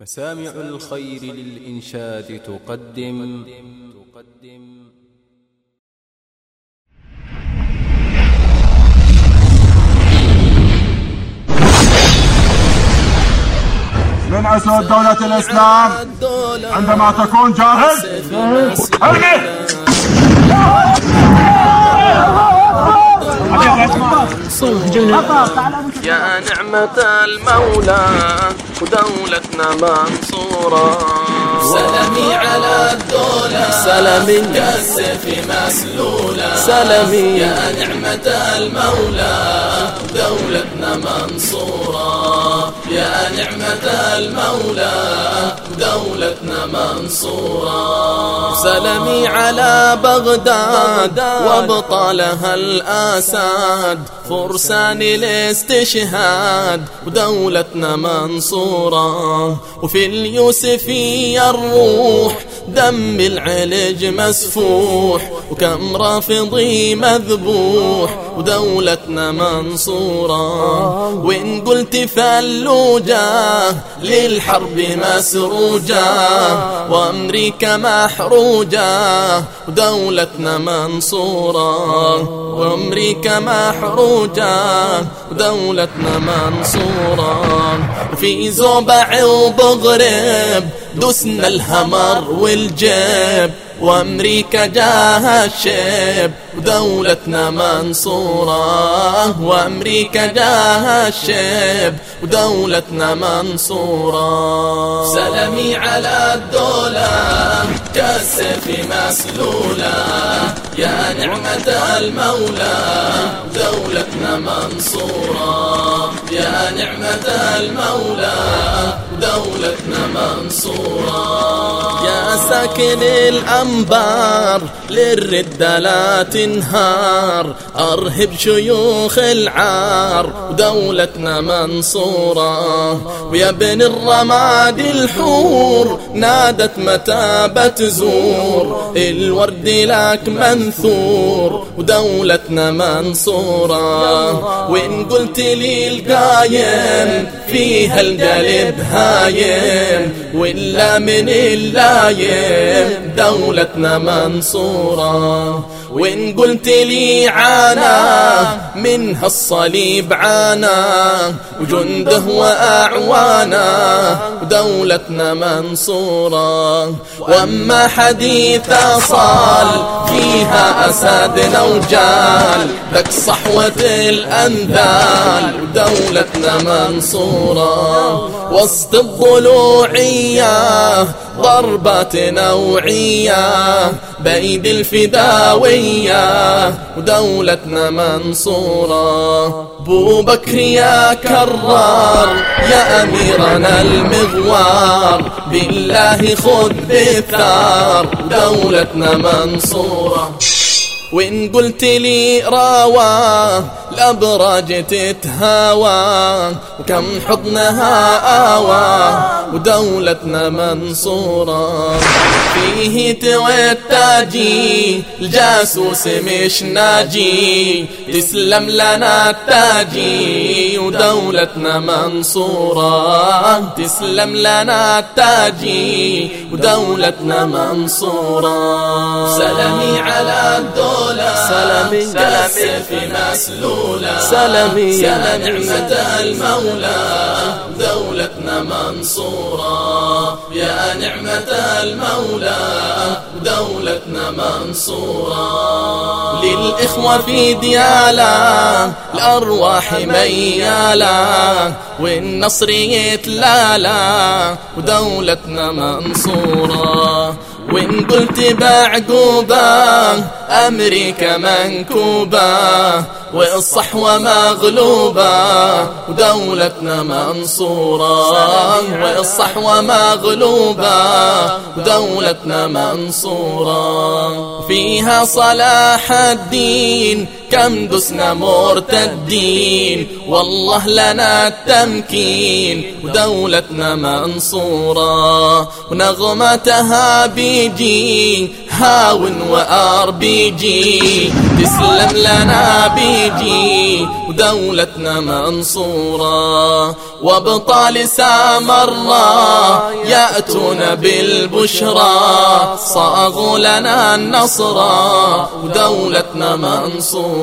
مسامع الخير للإنشاد تقدم. من أسود دولة الإسلام؟ عندما تكون جاهز ارمي يا نعمة المولى ودولتنا منصورة. سلمي على الدولة. سلمي كالسيف مسلولة. سلمي يا نعمة المولى. ودولتنا منصورة. يا نعمة المولى ودولتنا منصورة. سلمي على بغداد وابطالها الآساد. فرسان الاستشهاد ودولتنا منصورة. وفي اليوسفية الروح دم العلج مسفوح. وكم رافضي مذبوح ودولتنا منصورة. وإن قلت فلوجة للحرب مسروجة وأمريكا محروجة ودولتنا منصورة وأمريكا محروجة ودولتنا منصورة في زوبع وبغرب دسنا الهمر والجيب وأمريكا جاها الشيب ودولتنا منصورة. وأمريكا جاها الشيب ودولتنا منصورة. سلمي على الدولة كالسيف مسلولة. يا نعمة المولى دولتنا منصورة. يا نعمة المولى دولتنا منصورة. ساكن الأنبار للردة لا تنهار. أرهب شيوخ العار ودولتنا منصورة. ويا ابن الرماد الحور نادت متى بتزور الورد لك منثور ودولتنا منصورة. وإن قلت لي القايم فيها القلب هايم ولا من اللايم دولتنا منصورة. وإن قلت لي عانى منها الصليب عانى وجنده وأعوانه ودولتنا منصورة. وأما حديث صال فيها أسد وجال ذاك صحوة الأنذال ودولتنا منصورة. وسط الضلوعية ضربات نوعية بيد الفداوية ودولتنا منصورة. بو بكر يا كرار يا أميرنا المغوار. بالله خذ بالثار دولتنا منصورة. وإن قلت لي راوى الأبراج تتهاوى. وكم حضنها آوى ودولتنا منصورة. فيه توي التاجي الجاسوس مش ناجي. تسلم لنا التاجي ودولتنا منصورة. تسلم لنا التاجي ودولتنا منصورة. سلامي على الدولة سلامي في مسلولة سلامي يا نعمة المولى. دولتنا منصورة. يا نعمة المولى. دولتنا منصورة. للإخوة في ديالا الأرواح ميالا. والنصر يتلالا. ودولتنا منصورة. وإن قلت بعقوبة أمريكا منكوبة والصحوة مغلوبة ودولتنا منصورة. والصحوة مغلوبة ودولتنا منصورة. فيها صلاح الدين كم دسنا مرتدين والله لنا التمكين. ودولتنا منصورة ونغمتها بيجي هاون وآر بي جي تسلم لنا بيجي ودولتنا منصورة. وابطال سامراء يأتون بالبشرى. صاغوا لنا النصر ودولتنا منصورة.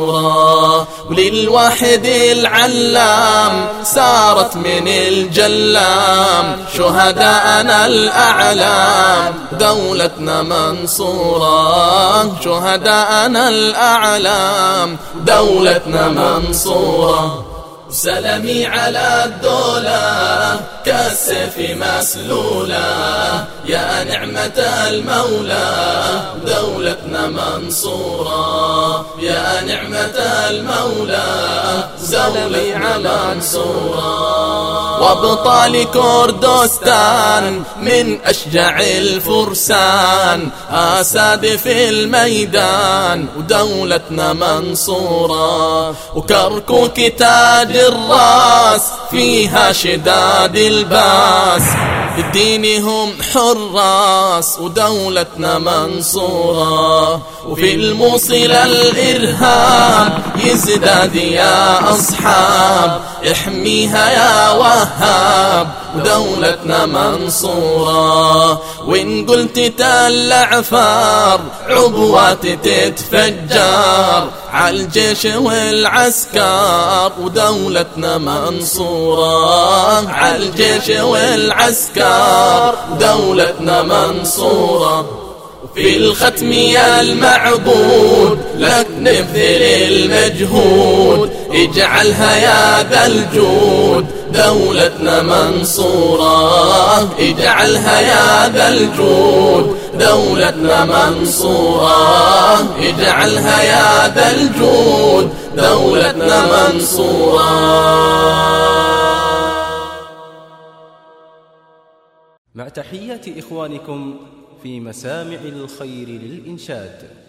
وللواحد العلام سارت من الجلام شهداءنا الأعلام دولتنا منصورة. شهداءنا الأعلام دولتنا منصورة. سلمي على الدولة كالسيف مسلولة. يا نعمة المولى دولتنا منصورة يا نعمة المولى دولتنا منصورة وابطال كردستان من أشجع الفرسان. أساد في الميدان ودولتنا منصورة وكركوك تاج الراس فيها شداد الباس. بالدين هم حراس ودولتنا منصورة. وفي الموصل الإرهاب يزداد يا أصحاب احميها يا وهاب. ودولتنا منصورة. وإن قلت تل عفار عبوات تتفجر. عالجيش والعسكر ودولتنا منصورة. عالجيش والعسكر دولتنا منصورة. في الختم يا المعبود لك نبذل المجهود اجعلها يا ذا الجود. دولتنا منصورة اجعلها يا ذا الجود. دولتنا منصورة اجعلها يا ذا الجود. دولتنا منصورة. مع تحيات إخوانكم في مسامع الخير للإنشاد.